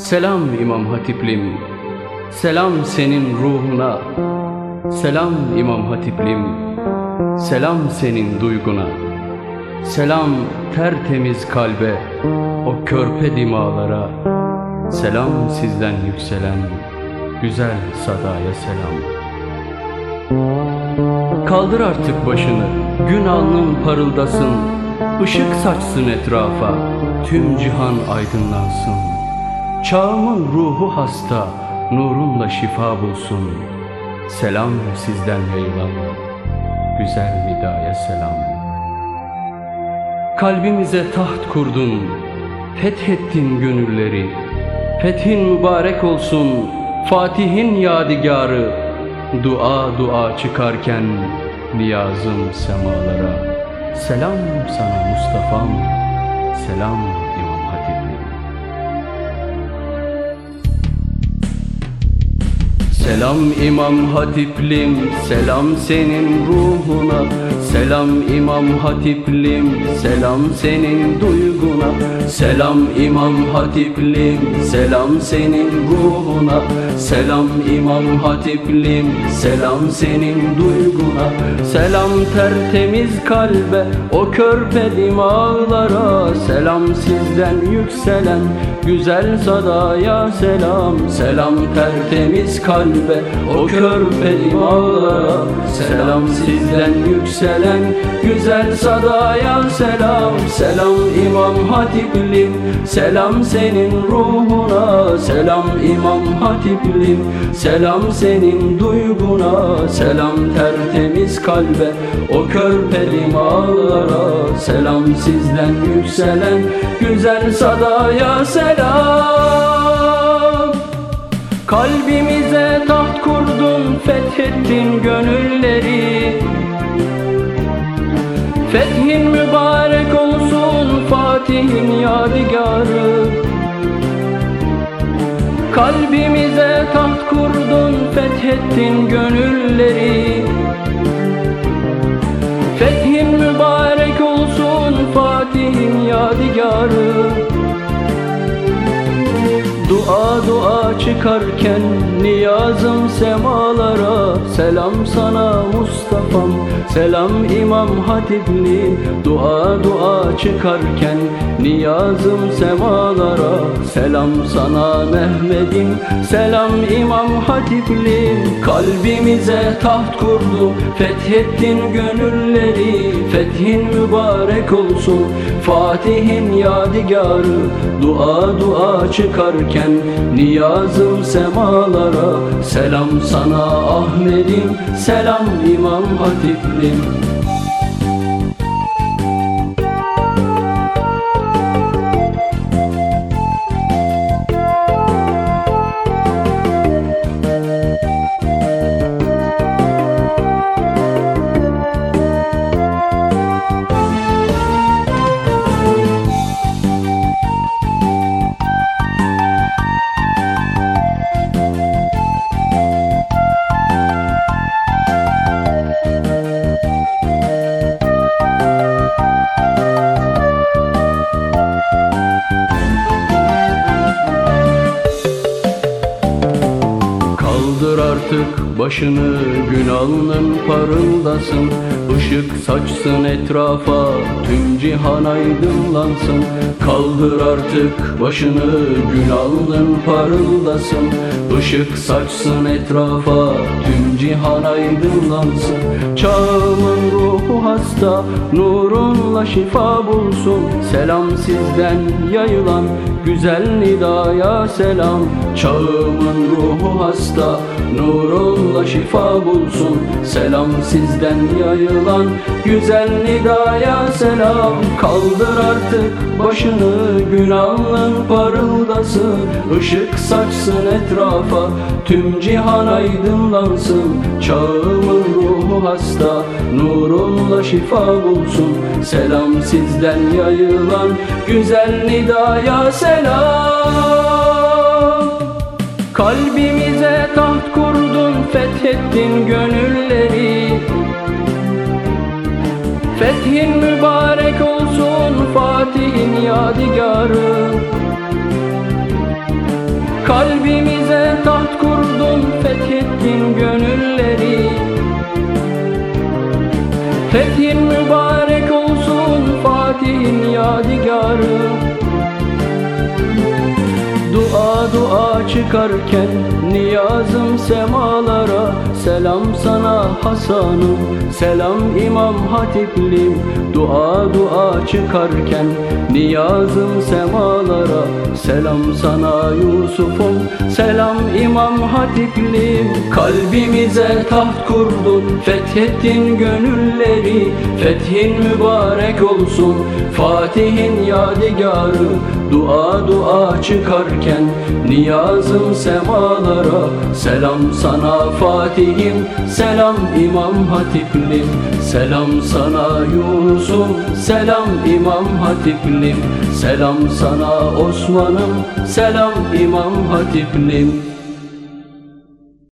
Selam İmam Hatiplim, selam senin ruhuna. Selam İmam Hatiplim, selam senin duyguna. Selam tertemiz kalbe, o körpe dimalara. Selam sizden yükselen, güzel sadaya selam. Kaldır artık başını, gün alnın parıldasın. Işık saçsın etrafa, tüm cihan aydınlansın. Çağımın ruhu hasta, nurunla şifa bulsun. Selam sizden yayılan, güzel nidaya selam. Kalbimize taht kurdun, fethettin gönülleri. Fethin mübarek olsun, Fatih'in yadigarı. Dua dua çıkarken niyazım semalara. Selam sana Mustafa'm, selam İmam Hatip'im. Selam İmam Hatiplim, selam senin ruhuna Selam İmam Hatiplim, selam senin duyguna. Selam İmam Hatiplim, selam senin ruhuna. Selam İmam Hatiplim, selam senin duyguna. Selam tertemiz kalbe, o körpe dimağlara Selam sizden yükselen, güzel sadaya selam. Selam tertemiz kalbe, o körpe dimağlara Selam sizden yükselen güzel sadaya selam. Selam İmam Hatiplim Selam senin ruhuna. Selam İmam Hatiplim Selam senin duyguna. Selam tertemiz kalbe O körpe dimağlara Selam sizden yükselen Güzel sadaya selam. Kalbimize taht kurdun Fethettin gönülleri Fethin mübarek olsun Fatih'in yadigarı. Kalbimize taht kurdun Fethettin gönülleri. Fethin mübarek olsun Fatih'in yadigarı Dua dua çıkarken niyazım semalara. Selam sana Mustafa'm, selam İmam Hatipli Dua dua çıkarken niyazım semalara. Selam sana Mehmet'im, selam İmam Hatipli. Kalbimize taht kurdu, fethettin gönülleri. Fethin mübarek olsun, Fatih'in yadigarı. Dua dua çıkarken niyazım semalara Selam sana Ahmet'im, selam İmam Hatiplim Kaldır artık başını gün alnın parıldasın Işık saçsın etrafa tüm cihan aydınlansın. Kaldır artık başını gün alnın parıldasın Işık saçsın etrafa tüm cihan aydınlansın. Çağımın ruhu hasta nurunla şifa bulsun. Selam sizden yayılan güzel nidaya selam. Çağımın ruhu hasta nurunla şifa bulsun. Selam sizden yayılan güzel nidaya selam. Kaldır artık başını gün alnın parıldasın. Işık saçsın etrafa tüm cihan aydınlansın Çağımın ruhu hasta nurunla şifa bulsun. Selam sizden yayılan güzel nidaya selam. Kalbimize taht kurdun fethettin gönülleri. Fethin mübarek olsun Fatih'in yadigarı Kalbimize taht kurdun fethettin gönülleri. Fethin mübarek olsun Fatih'in yadigarı dua çıkarken niyazım semalara. Selam sana Hasan'ım, selam İmam Hatiplim. Dua dua çıkarken niyazım semalara. Selam sana Yusuf'um, selam İmam Hatiplim. Kalbimize taht kurdun, fethettin gönülleri. Fethin mübarek olsun, Fatih'in yadigarı. Dua dua çıkarken niyazım semalara Selam sana Fatih'im, selam İmam Hatiplim. Selam sana Yunus'um, selam İmam Hatiplim. Selam sana Osman'ım, selam İmam Hatiplim